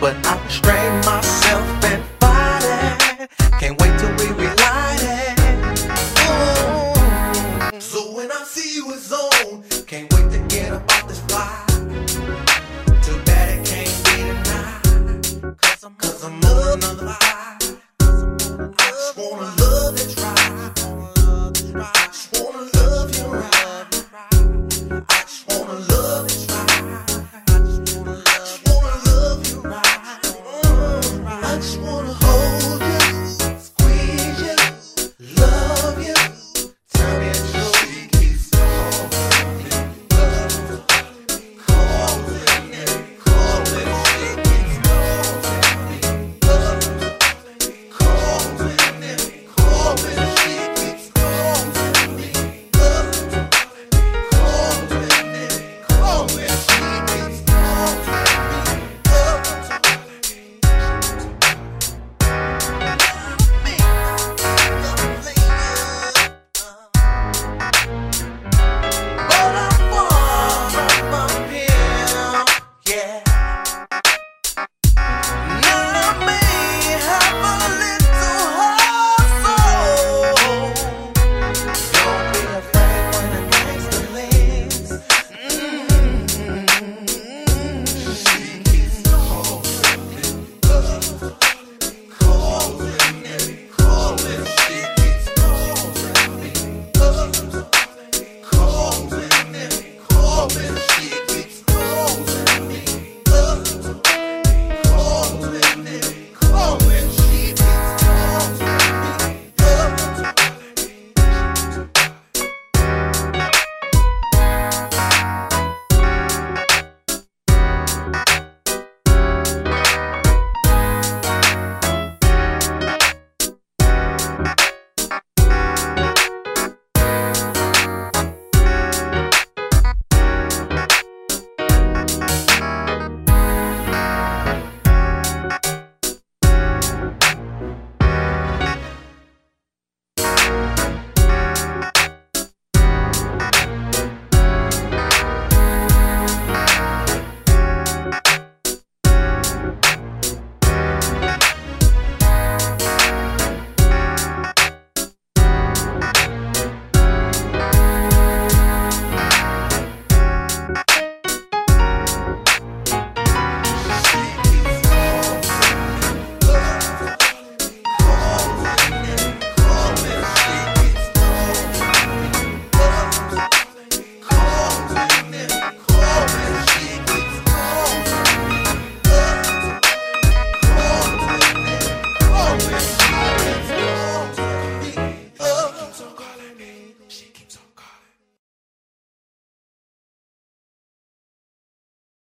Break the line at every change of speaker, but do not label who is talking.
but I'm stressed.